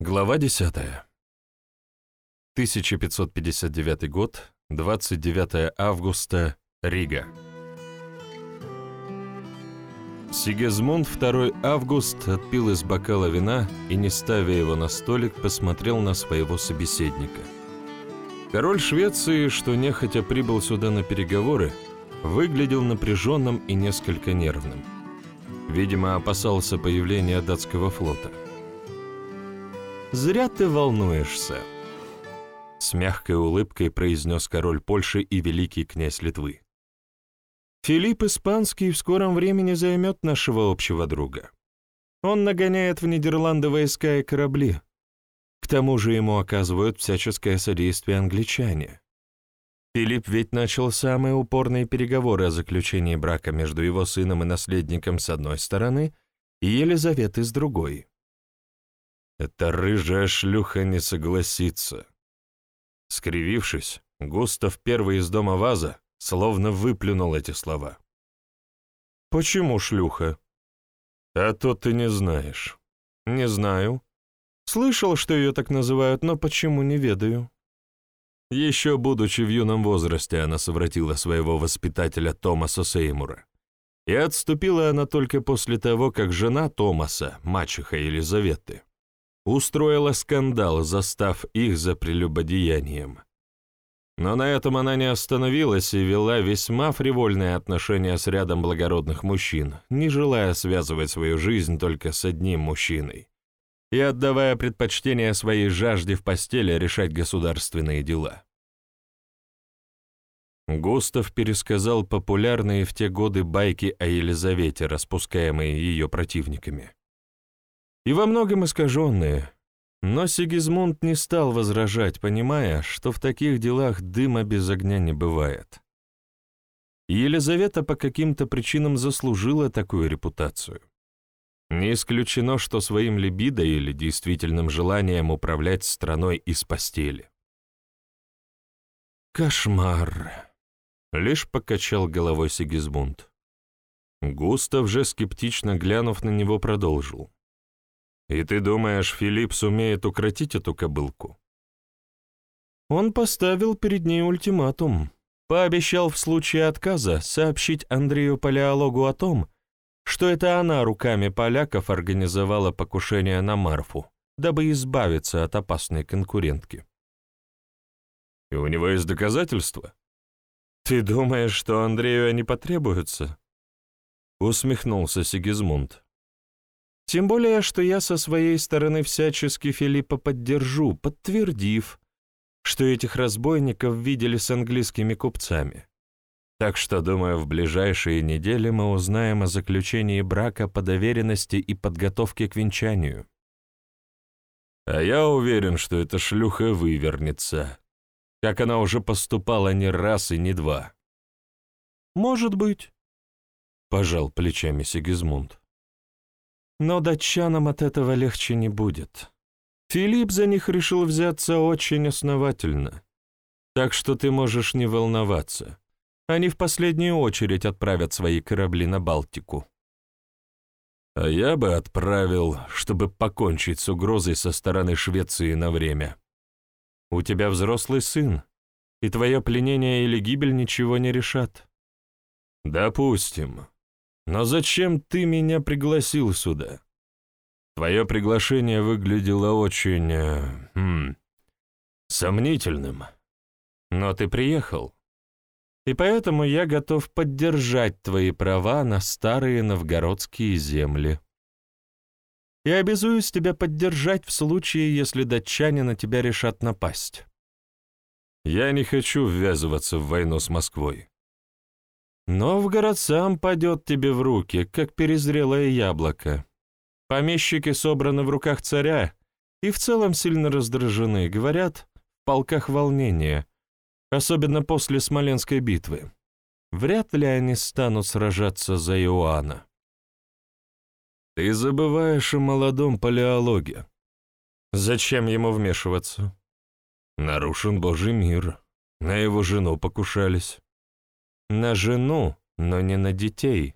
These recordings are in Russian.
Глава 10. 1559 год, 29 августа, Рига. Сигизмунд II Август отпил из бокала вина и, не ставя его на столик, посмотрел на своего собеседника. Король Швеции, что нехотя прибыл сюда на переговоры, выглядел напряженным и несколько нервным. Видимо, опасался появления датского флота. «Зря ты волнуешься», — с мягкой улыбкой произнес король Польши и великий князь Литвы. «Филипп Испанский в скором времени займет нашего общего друга. Он нагоняет в Нидерланды войска и корабли. К тому же ему оказывают всяческое содействие англичане. Филипп ведь начал самые упорные переговоры о заключении брака между его сыном и наследником с одной стороны и Елизаветой с другой. Эта рыжая шлюха не согласится. Скривившись, Густав, первый из дома Ваза, словно выплюнул эти слова. «Почему шлюха?» «А то ты не знаешь». «Не знаю. Слышал, что ее так называют, но почему не ведаю». Еще будучи в юном возрасте, она совратила своего воспитателя Томаса Сеймура. И отступила она только после того, как жена Томаса, мачеха Елизаветы, устроила скандал, застав их за прелюбодеянием. Но на этом она не остановилась и вела весьма фривольные отношения с рядом благородных мужчин, не желая связывать свою жизнь только с одним мужчиной и отдавая предпочтение своей жажде в постели решать государственные дела. Густав пересказал популярные в те годы байки о Елизавете, распускаемые ее противниками и во многом искаженные, но Сигизмунд не стал возражать, понимая, что в таких делах дыма без огня не бывает. Елизавета по каким-то причинам заслужила такую репутацию. Не исключено, что своим либидо или действительным желанием управлять страной из постели. «Кошмар!» — лишь покачал головой Сигизмунд. Густав же, скептично глянув на него, продолжил. И ты думаешь, Филипп сумеет укротить эту кобылку? Он поставил перед ней ультиматум. Пообещал в случае отказа сообщить Андрею Палеологу о том, что это она руками поляков организовала покушение на Марфу, дабы избавиться от опасной конкурентки. И у него есть доказательства? Ты думаешь, что Андрею они потребуются? Усмехнулся Сигизмунд. Тем более, что я со своей стороны всячески Филиппа поддержу, подтвердив, что этих разбойников видели с английскими купцами. Так что, думаю, в ближайшие недели мы узнаем о заключении брака по доверенности и подготовке к венчанию. А я уверен, что эта шлюха вывернется, как она уже поступала не раз и не два. Может быть, — пожал плечами Сигизмунд. Но датчанам от этого легче не будет. Филипп за них решил взяться очень основательно. Так что ты можешь не волноваться. Они в последнюю очередь отправят свои корабли на Балтику. А я бы отправил, чтобы покончить с угрозой со стороны Швеции на время. У тебя взрослый сын, и твое пленение или гибель ничего не решат. Допустим. Но зачем ты меня пригласил сюда? Твое приглашение выглядело очень... Э, хм, сомнительным. Но ты приехал. И поэтому я готов поддержать твои права на старые новгородские земли. И обязуюсь тебя поддержать в случае, если датчане на тебя решат напасть. Я не хочу ввязываться в войну с Москвой. Новгород сам падет тебе в руки, как перезрелое яблоко. Помещики собраны в руках царя и в целом сильно раздражены, говорят, в полках волнения, особенно после Смоленской битвы. Вряд ли они станут сражаться за Иоанна. Ты забываешь о молодом палеологе. Зачем ему вмешиваться? Нарушен Божий мир. На его жену покушались. На жену, но не на детей.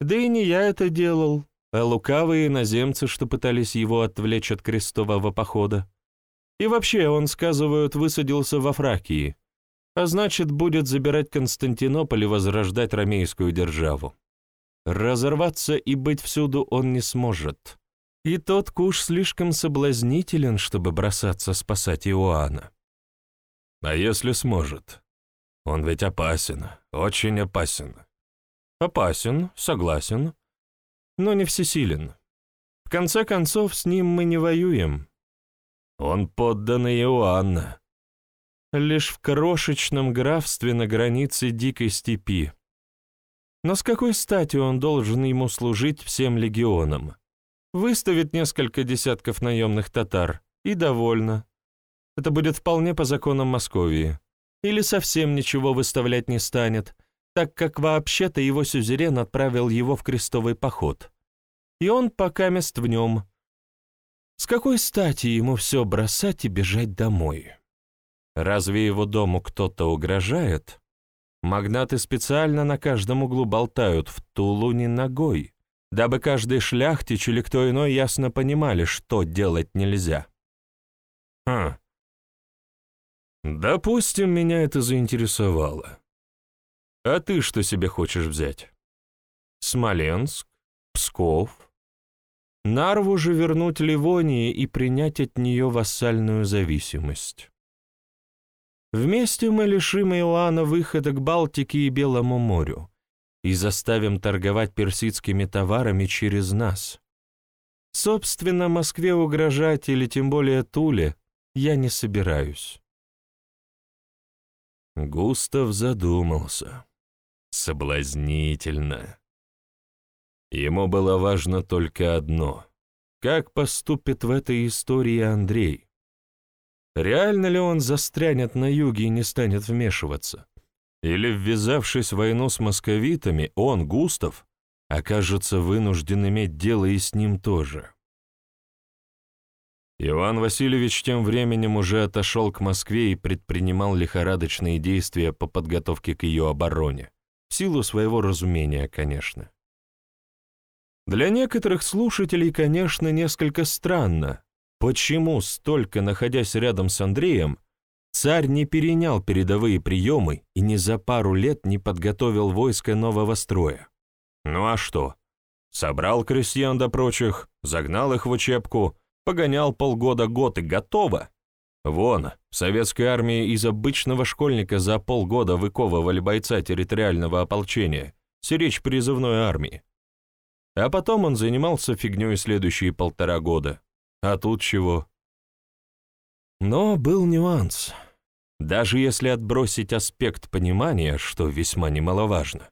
Да и не я это делал. а лукавые иноземцы, что пытались его отвлечь от крестового похода. И вообще, он, сказывают, высадился во Фракии, а значит, будет забирать Константинополь и возрождать ромейскую державу. Разорваться и быть всюду он не сможет. И тот куш слишком соблазнителен, чтобы бросаться спасать Иоанна. А если сможет? Он ведь опасен, очень опасен. Опасен, согласен, но не всесилен. В конце концов, с ним мы не воюем. Он подданный Иоанна. Лишь в крошечном графстве на границе дикой степи. Но с какой стати он должен ему служить всем легионам? Выставит несколько десятков наемных татар, и довольно. Это будет вполне по законам Московии. Или совсем ничего выставлять не станет, так как вообще-то его сюзерен отправил его в крестовый поход. И он пока мест в нем. С какой стати ему все бросать и бежать домой? Разве его дому кто-то угрожает? Магнаты специально на каждом углу болтают в Тулуне ногой дабы каждый шляхтич или кто иной ясно понимали, что делать нельзя. Хм. Допустим, меня это заинтересовало. А ты что себе хочешь взять? Смоленск? Псков? Нарву же вернуть Ливонии и принять от нее вассальную зависимость. Вместе мы лишим Иоанна выхода к Балтике и Белому морю и заставим торговать персидскими товарами через нас. Собственно, Москве угрожать или тем более Туле я не собираюсь. Густав задумался. Соблазнительно. Ему было важно только одно — как поступит в этой истории Андрей. Реально ли он застрянет на юге и не станет вмешиваться? Или, ввязавшись в войну с московитами, он, Густав, окажется вынужден иметь дело и с ним тоже. Иван Васильевич тем временем уже отошел к Москве и предпринимал лихорадочные действия по подготовке к ее обороне, в силу своего разумения, конечно. Для некоторых слушателей, конечно, несколько странно, почему, столько находясь рядом с Андреем, Царь не перенял передовые приемы и ни за пару лет не подготовил войско нового строя. Ну а что? Собрал крестьян до прочих, загнал их в учебку, погонял полгода-год и готово. Вон, в советской армии из обычного школьника за полгода выковывали бойца территориального ополчения, сиречь призывной армии. А потом он занимался фигней следующие полтора года. А тут чего? Но был нюанс. Даже если отбросить аспект понимания, что весьма немаловажно,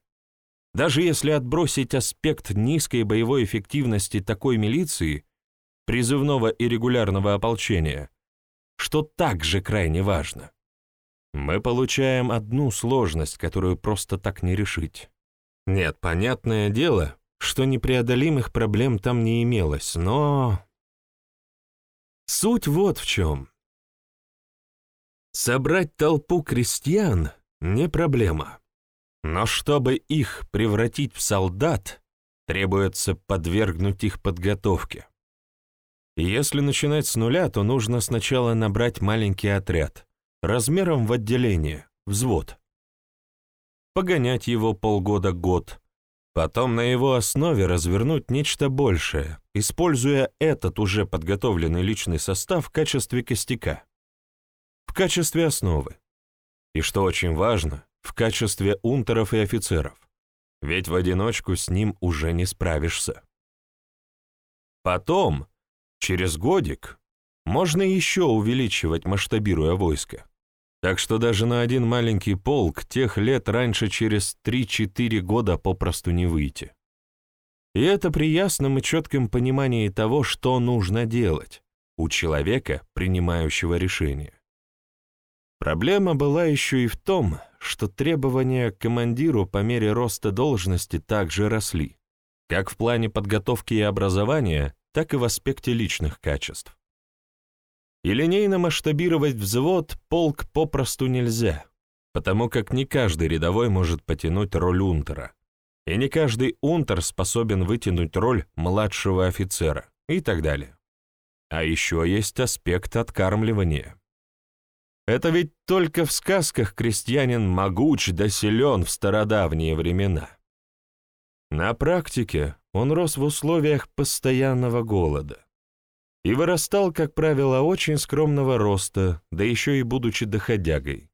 даже если отбросить аспект низкой боевой эффективности такой милиции, призывного и регулярного ополчения, что также крайне важно, мы получаем одну сложность, которую просто так не решить. Нет, понятное дело, что непреодолимых проблем там не имелось, но... Суть вот в чем. Собрать толпу крестьян — не проблема. Но чтобы их превратить в солдат, требуется подвергнуть их подготовке. Если начинать с нуля, то нужно сначала набрать маленький отряд, размером в отделение, взвод. Погонять его полгода-год, потом на его основе развернуть нечто большее, используя этот уже подготовленный личный состав в качестве костяка в качестве основы. И что очень важно, в качестве унтеров и офицеров, ведь в одиночку с ним уже не справишься. Потом, через годик, можно еще увеличивать, масштабируя войско. Так что даже на один маленький полк тех лет раньше через 3-4 года попросту не выйти. И это при ясном и четком понимании того, что нужно делать у человека, принимающего решение. Проблема была еще и в том, что требования к командиру по мере роста должности также росли, как в плане подготовки и образования, так и в аспекте личных качеств. И линейно масштабировать взвод полк попросту нельзя, потому как не каждый рядовой может потянуть роль унтера. и не каждый унтер способен вытянуть роль младшего офицера и так далее. А еще есть аспект откармливания. Это ведь только в сказках крестьянин могуч да силен в стародавние времена. На практике он рос в условиях постоянного голода и вырастал, как правило, очень скромного роста, да еще и будучи доходягой.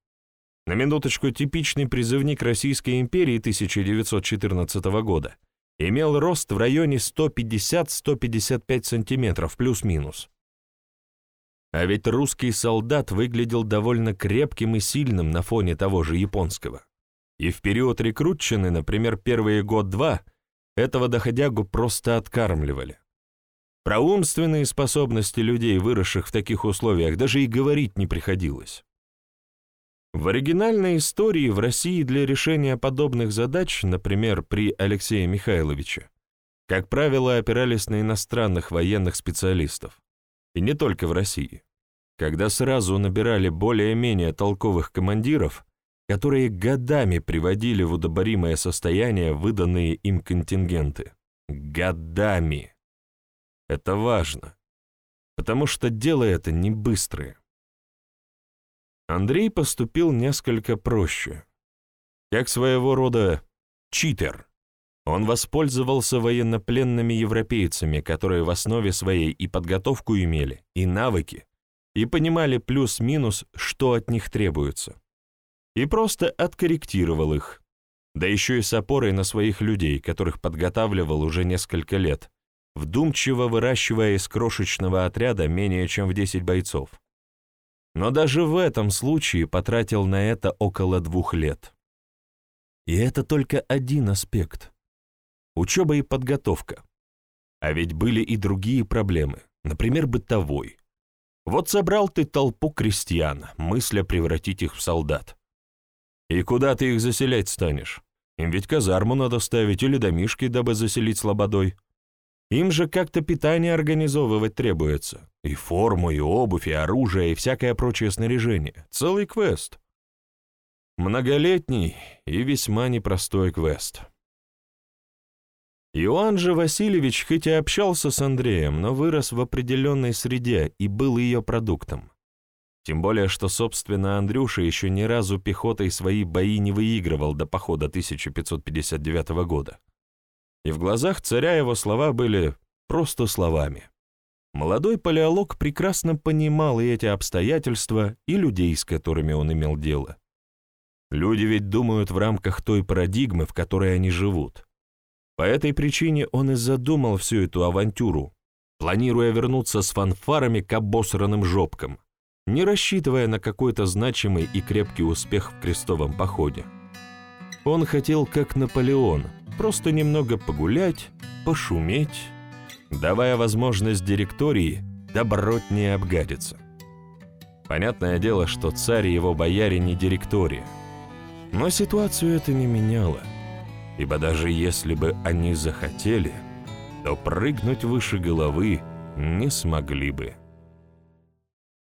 На минуточку типичный призывник Российской империи 1914 года имел рост в районе 150-155 сантиметров плюс-минус. А ведь русский солдат выглядел довольно крепким и сильным на фоне того же японского. И в период рекрутчины, например, первые год-два, этого доходягу просто откармливали. Про умственные способности людей, выросших в таких условиях, даже и говорить не приходилось. В оригинальной истории в России для решения подобных задач, например, при Алексее Михайловиче, как правило, опирались на иностранных военных специалистов. И не только в России. Когда сразу набирали более-менее толковых командиров, которые годами приводили в удоборимое состояние выданные им контингенты. Годами. Это важно, потому что дело это не быстрое. Андрей поступил несколько проще. Как своего рода читер. Он воспользовался военнопленными европейцами, которые в основе своей и подготовку имели, и навыки, и понимали плюс-минус, что от них требуется. И просто откорректировал их, да еще и с опорой на своих людей, которых подготавливал уже несколько лет, вдумчиво выращивая из крошечного отряда менее чем в 10 бойцов но даже в этом случае потратил на это около двух лет. И это только один аспект. Учеба и подготовка. А ведь были и другие проблемы, например, бытовой. Вот собрал ты толпу крестьян, мысля превратить их в солдат. И куда ты их заселять станешь? Им ведь казарму надо ставить или домишки, дабы заселить слободой. Им же как-то питание организовывать требуется. И форму, и обувь, и оружие, и всякое прочее снаряжение. Целый квест. Многолетний и весьма непростой квест. Иоанн же Васильевич хоть и общался с Андреем, но вырос в определенной среде и был ее продуктом. Тем более, что, собственно, Андрюша еще ни разу пехотой свои бои не выигрывал до похода 1559 года и в глазах царя его слова были просто словами. Молодой палеолог прекрасно понимал и эти обстоятельства, и людей, с которыми он имел дело. Люди ведь думают в рамках той парадигмы, в которой они живут. По этой причине он и задумал всю эту авантюру, планируя вернуться с фанфарами к обосранным жопкам, не рассчитывая на какой-то значимый и крепкий успех в крестовом походе. Он хотел, как Наполеон, просто немного погулять, пошуметь, давая возможность директории добротнее обгадиться. Понятное дело, что царь и его бояре не директория. Но ситуацию это не меняло, ибо даже если бы они захотели, то прыгнуть выше головы не смогли бы.